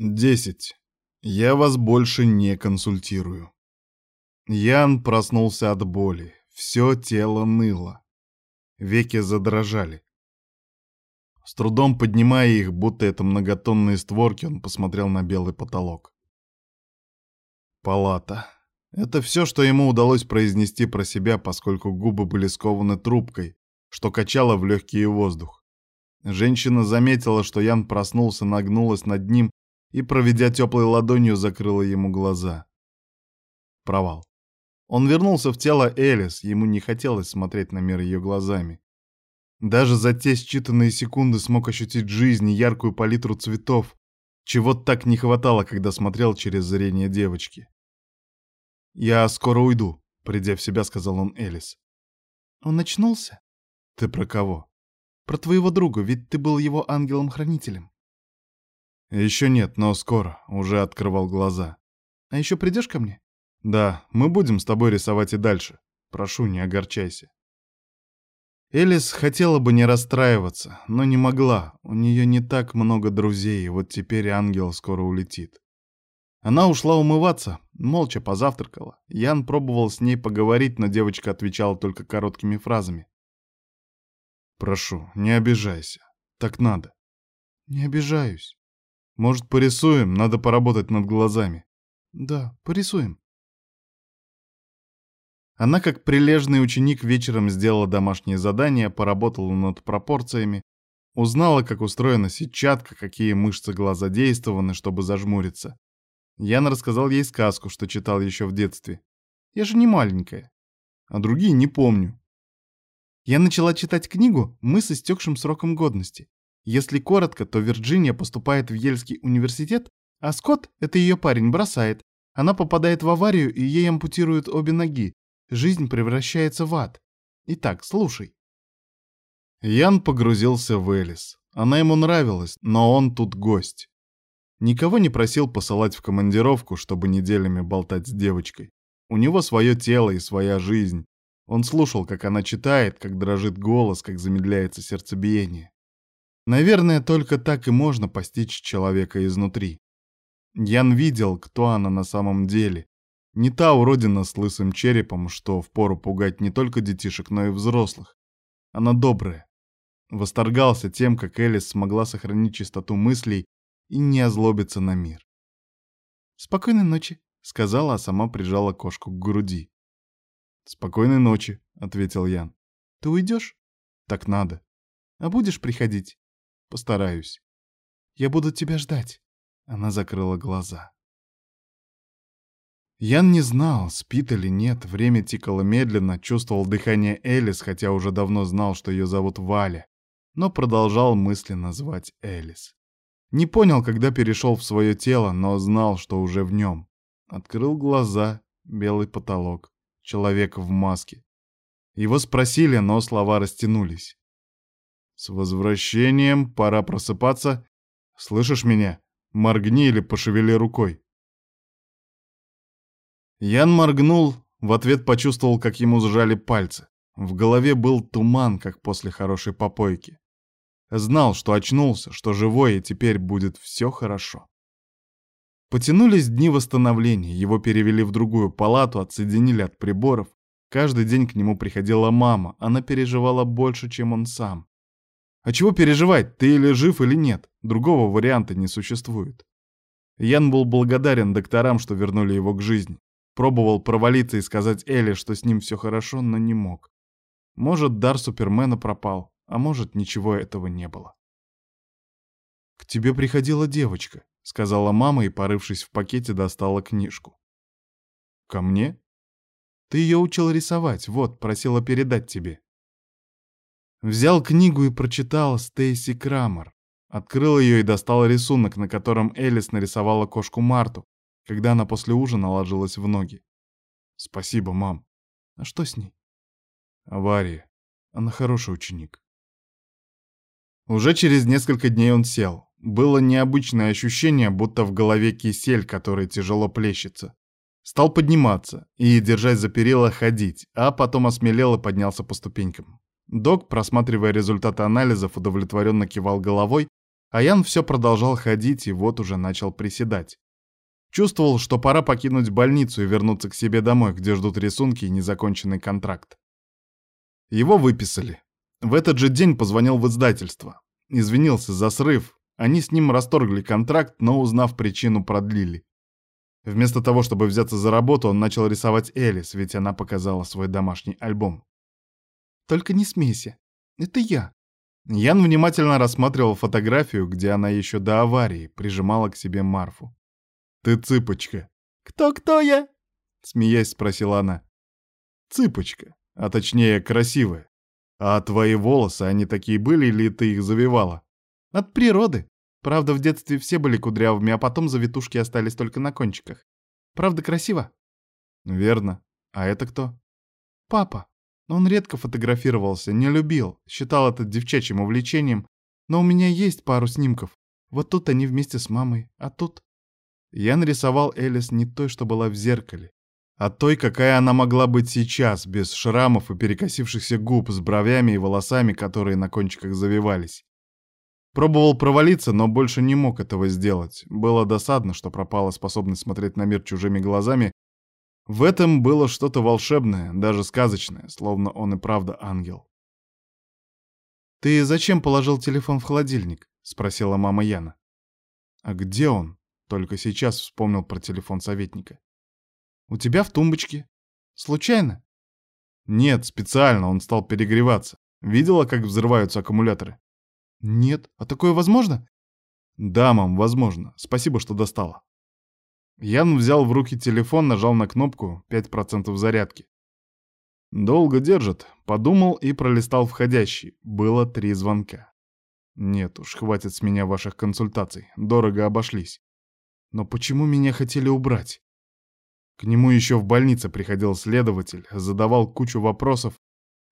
Десять. Я вас больше не консультирую. Ян проснулся от боли. Все тело ныло. Веки задрожали. С трудом поднимая их, будто это многотонные створки, он посмотрел на белый потолок. Палата. Это все, что ему удалось произнести про себя, поскольку губы были скованы трубкой, что качало в легкий воздух. Женщина заметила, что Ян проснулся, нагнулась над ним и, проведя теплой ладонью, закрыла ему глаза. Провал. Он вернулся в тело Элис, ему не хотелось смотреть на мир ее глазами. Даже за те считанные секунды смог ощутить жизнь и яркую палитру цветов, чего так не хватало, когда смотрел через зрение девочки. «Я скоро уйду», — придя в себя, сказал он Элис. «Он очнулся?» «Ты про кого?» «Про твоего друга, ведь ты был его ангелом-хранителем». «Еще нет, но скоро», — уже открывал глаза. «А еще придешь ко мне?» Да, мы будем с тобой рисовать и дальше. Прошу, не огорчайся. Элис хотела бы не расстраиваться, но не могла. У нее не так много друзей, и вот теперь ангел скоро улетит. Она ушла умываться, молча позавтракала. Ян пробовал с ней поговорить, но девочка отвечала только короткими фразами. «Прошу, не обижайся. Так надо». «Не обижаюсь». «Может, порисуем? Надо поработать над глазами». «Да, порисуем». Она, как прилежный ученик, вечером сделала домашнее задание, поработала над пропорциями, узнала, как устроена сетчатка, какие мышцы глаза задействованы, чтобы зажмуриться. Ян рассказал ей сказку, что читал еще в детстве. Я же не маленькая. А другие не помню. Я начала читать книгу «Мы с истекшим сроком годности». Если коротко, то Вирджиния поступает в Ельский университет, а Скотт, это ее парень, бросает. Она попадает в аварию, и ей ампутируют обе ноги. Жизнь превращается в ад. Итак, слушай. Ян погрузился в Элис. Она ему нравилась, но он тут гость. Никого не просил посылать в командировку, чтобы неделями болтать с девочкой. У него свое тело и своя жизнь. Он слушал, как она читает, как дрожит голос, как замедляется сердцебиение. Наверное, только так и можно постичь человека изнутри. Ян видел, кто она на самом деле, не та уродина с лысым черепом, что впору пугать не только детишек, но и взрослых. Она добрая. Восторгался тем, как Элис смогла сохранить чистоту мыслей и не озлобиться на мир. «Спокойной ночи», — сказала, а сама прижала кошку к груди. «Спокойной ночи», — ответил Ян. «Ты уйдешь?» «Так надо». «А будешь приходить?» «Постараюсь». «Я буду тебя ждать». Она закрыла глаза. Ян не знал, спит или нет, время тикало медленно, чувствовал дыхание Элис, хотя уже давно знал, что ее зовут Валя, но продолжал мысленно звать Элис. Не понял, когда перешел в свое тело, но знал, что уже в нем. Открыл глаза, белый потолок, человек в маске. Его спросили, но слова растянулись. «С возвращением, пора просыпаться. Слышишь меня? Моргни или пошевели рукой». Ян моргнул, в ответ почувствовал, как ему сжали пальцы. В голове был туман, как после хорошей попойки. Знал, что очнулся, что живой, и теперь будет все хорошо. Потянулись дни восстановления, его перевели в другую палату, отсоединили от приборов. Каждый день к нему приходила мама, она переживала больше, чем он сам. А чего переживать, ты или жив, или нет, другого варианта не существует. Ян был благодарен докторам, что вернули его к жизни. Пробовал провалиться и сказать Элли, что с ним все хорошо, но не мог. Может, дар Супермена пропал, а может, ничего этого не было. «К тебе приходила девочка», — сказала мама и, порывшись в пакете, достала книжку. «Ко мне?» «Ты ее учил рисовать, вот, просила передать тебе». Взял книгу и прочитал Стейси Крамер. Открыл ее и достал рисунок, на котором Элис нарисовала кошку Марту, когда она после ужина ложилась в ноги. «Спасибо, мам». «А что с ней?» «Авария. Она хороший ученик». Уже через несколько дней он сел. Было необычное ощущение, будто в голове кисель, который тяжело плещется. Стал подниматься и, держась за перила, ходить, а потом осмелел и поднялся по ступенькам. Док, просматривая результаты анализов, удовлетворенно кивал головой, А Ян все продолжал ходить и вот уже начал приседать. Чувствовал, что пора покинуть больницу и вернуться к себе домой, где ждут рисунки и незаконченный контракт. Его выписали. В этот же день позвонил в издательство. Извинился за срыв. Они с ним расторгли контракт, но, узнав причину, продлили. Вместо того, чтобы взяться за работу, он начал рисовать Элис, ведь она показала свой домашний альбом. «Только не смейся. Это я». Ян внимательно рассматривал фотографию, где она еще до аварии прижимала к себе Марфу. «Ты цыпочка». «Кто-кто я?» — смеясь спросила она. «Цыпочка, а точнее красивая. А твои волосы, они такие были или ты их завивала?» «От природы. Правда, в детстве все были кудрявыми, а потом завитушки остались только на кончиках. Правда, красиво?» «Верно. А это кто?» «Папа. Он редко фотографировался, не любил, считал это девчачьим увлечением, но у меня есть пару снимков. Вот тут они вместе с мамой, а тут...» Я нарисовал Элис не той, что была в зеркале, а той, какая она могла быть сейчас, без шрамов и перекосившихся губ, с бровями и волосами, которые на кончиках завивались. Пробовал провалиться, но больше не мог этого сделать. Было досадно, что пропала способность смотреть на мир чужими глазами. В этом было что-то волшебное, даже сказочное, словно он и правда ангел. «Ты зачем положил телефон в холодильник?» — спросила мама Яна. «А где он?» Только сейчас вспомнил про телефон советника. «У тебя в тумбочке. Случайно?» «Нет, специально, он стал перегреваться. Видела, как взрываются аккумуляторы?» «Нет. А такое возможно?» «Да, мам, возможно. Спасибо, что достала». Ян взял в руки телефон, нажал на кнопку 5% зарядки. Долго держит, подумал и пролистал входящий. Было три звонка. Нет уж, хватит с меня ваших консультаций, дорого обошлись. Но почему меня хотели убрать? К нему еще в больнице приходил следователь, задавал кучу вопросов,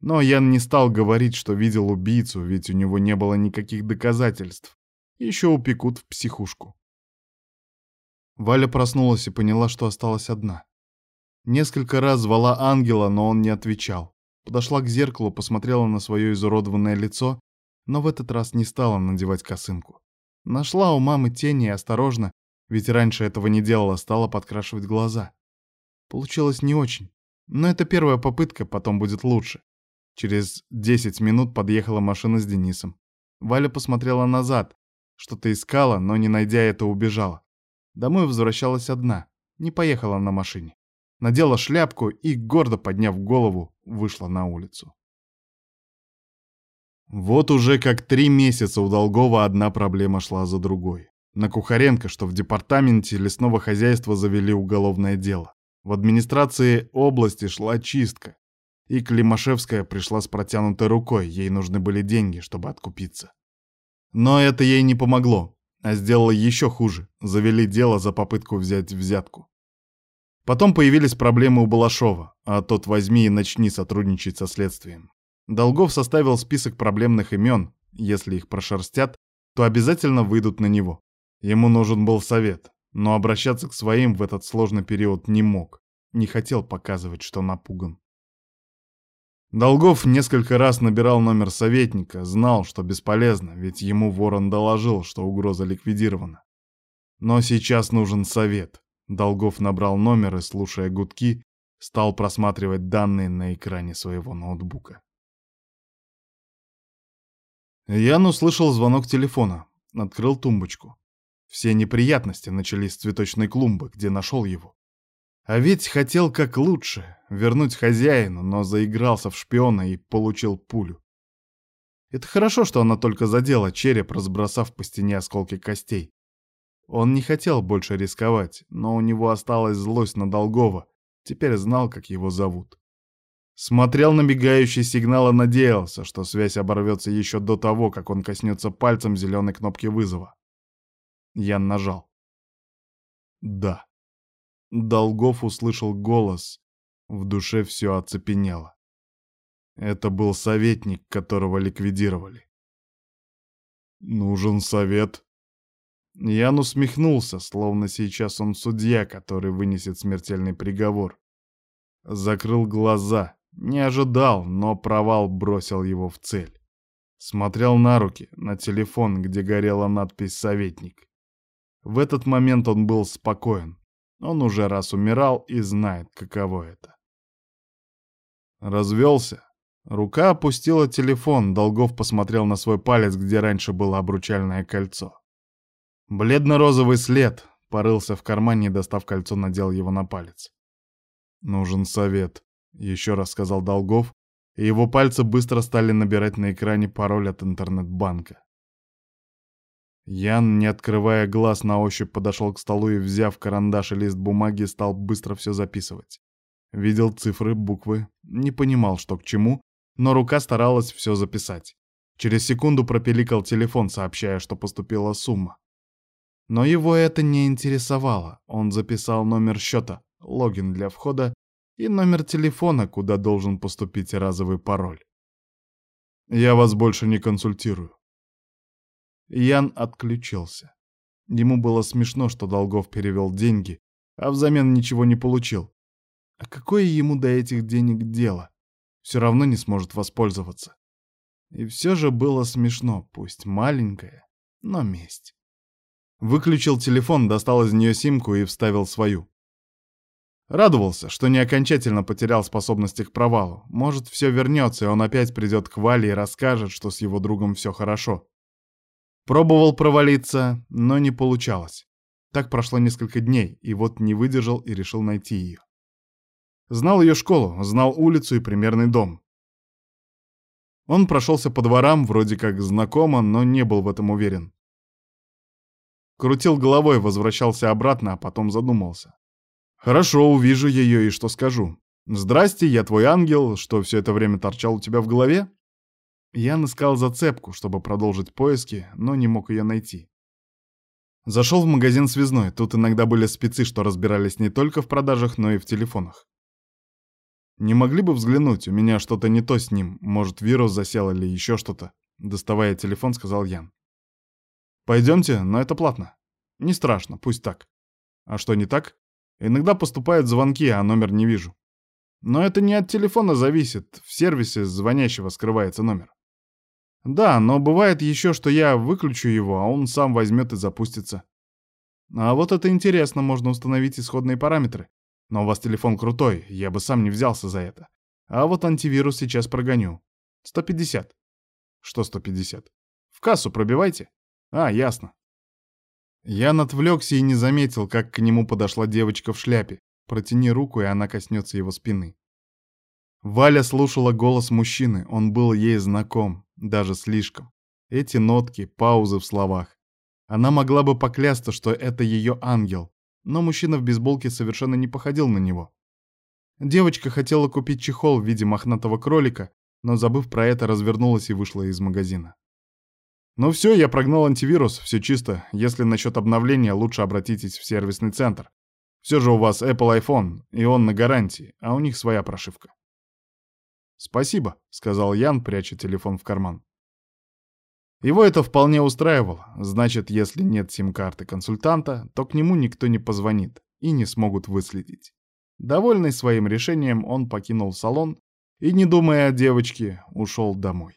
но Ян не стал говорить, что видел убийцу, ведь у него не было никаких доказательств. Еще упекут в психушку. Валя проснулась и поняла, что осталась одна. Несколько раз звала ангела, но он не отвечал. Подошла к зеркалу, посмотрела на свое изуродованное лицо, но в этот раз не стала надевать косынку. Нашла у мамы тени и осторожно, ведь раньше этого не делала, стала подкрашивать глаза. Получилось не очень. Но это первая попытка, потом будет лучше. Через 10 минут подъехала машина с Денисом. Валя посмотрела назад, что-то искала, но не найдя это, убежала. Домой возвращалась одна, не поехала на машине. Надела шляпку и, гордо подняв голову, вышла на улицу. Вот уже как три месяца у Долгова одна проблема шла за другой. На Кухаренко, что в департаменте лесного хозяйства завели уголовное дело. В администрации области шла чистка. И Климашевская пришла с протянутой рукой, ей нужны были деньги, чтобы откупиться. Но это ей не помогло, а сделало еще хуже. Завели дело за попытку взять взятку. Потом появились проблемы у Балашова, а тот возьми и начни сотрудничать со следствием. Долгов составил список проблемных имен, если их прошерстят, то обязательно выйдут на него. Ему нужен был совет, но обращаться к своим в этот сложный период не мог, не хотел показывать, что напуган. Долгов несколько раз набирал номер советника, знал, что бесполезно, ведь ему ворон доложил, что угроза ликвидирована. Но сейчас нужен совет. Долгов набрал номер и, слушая гудки, стал просматривать данные на экране своего ноутбука. Ян услышал звонок телефона, открыл тумбочку. Все неприятности начались с цветочной клумбы, где нашел его. А ведь хотел как лучше, вернуть хозяину, но заигрался в шпиона и получил пулю. Это хорошо, что она только задела череп, разбросав по стене осколки костей. Он не хотел больше рисковать, но у него осталась злость на Долгова, теперь знал, как его зовут. Смотрел на мигающий сигнал и надеялся, что связь оборвется еще до того, как он коснется пальцем зеленой кнопки вызова. Ян нажал. Да. Долгов услышал голос. В душе все оцепенело. Это был советник, которого ликвидировали. «Нужен совет?» Ян усмехнулся, словно сейчас он судья, который вынесет смертельный приговор. Закрыл глаза, не ожидал, но провал бросил его в цель. Смотрел на руки, на телефон, где горела надпись «Советник». В этот момент он был спокоен. Он уже раз умирал и знает, каково это. Развелся. Рука опустила телефон, Долгов посмотрел на свой палец, где раньше было обручальное кольцо. Бледно-розовый след. Порылся в кармане достав кольцо, надел его на палец. «Нужен совет», — еще раз сказал Долгов, и его пальцы быстро стали набирать на экране пароль от интернет-банка. Ян, не открывая глаз, на ощупь подошел к столу и, взяв карандаш и лист бумаги, стал быстро все записывать. Видел цифры, буквы, не понимал, что к чему, но рука старалась все записать. Через секунду пропеликал телефон, сообщая, что поступила сумма. Но его это не интересовало. Он записал номер счета, логин для входа и номер телефона, куда должен поступить разовый пароль. «Я вас больше не консультирую. Ян отключился. Ему было смешно, что Долгов перевел деньги, а взамен ничего не получил. А какое ему до этих денег дело? Все равно не сможет воспользоваться. И все же было смешно, пусть маленькое, но месть. Выключил телефон, достал из нее симку и вставил свою. Радовался, что не окончательно потерял способности к провалу. Может, все вернется, и он опять придет к Вале и расскажет, что с его другом все хорошо. Пробовал провалиться, но не получалось. Так прошло несколько дней, и вот не выдержал и решил найти ее. Знал ее школу, знал улицу и примерный дом. Он прошелся по дворам, вроде как знакомо, но не был в этом уверен. Крутил головой, возвращался обратно, а потом задумался. «Хорошо, увижу ее и что скажу. Здрасте, я твой ангел, что все это время торчал у тебя в голове?» Я искал зацепку, чтобы продолжить поиски, но не мог ее найти. Зашел в магазин связной, тут иногда были спецы, что разбирались не только в продажах, но и в телефонах. Не могли бы взглянуть, у меня что-то не то с ним, может вирус засел или еще что-то. Доставая телефон, сказал Ян. Пойдемте, но это платно. Не страшно, пусть так. А что не так? Иногда поступают звонки, а номер не вижу. Но это не от телефона зависит, в сервисе звонящего скрывается номер. Да, но бывает еще, что я выключу его, а он сам возьмет и запустится. А вот это интересно, можно установить исходные параметры. Но у вас телефон крутой, я бы сам не взялся за это. А вот антивирус сейчас прогоню. 150. Что 150? В кассу пробивайте. А, ясно. Я отвлекся и не заметил, как к нему подошла девочка в шляпе. Протяни руку, и она коснется его спины. Валя слушала голос мужчины, он был ей знаком, даже слишком. Эти нотки, паузы в словах. Она могла бы поклясться, что это ее ангел, но мужчина в бейсболке совершенно не походил на него. Девочка хотела купить чехол в виде мохнатого кролика, но, забыв про это, развернулась и вышла из магазина. «Ну все, я прогнал антивирус, все чисто. Если насчет обновления, лучше обратитесь в сервисный центр. Все же у вас Apple iPhone, и он на гарантии, а у них своя прошивка». «Спасибо», — сказал Ян, пряча телефон в карман. Его это вполне устраивало. Значит, если нет сим-карты консультанта, то к нему никто не позвонит и не смогут выследить. Довольный своим решением, он покинул салон и, не думая о девочке, ушел домой.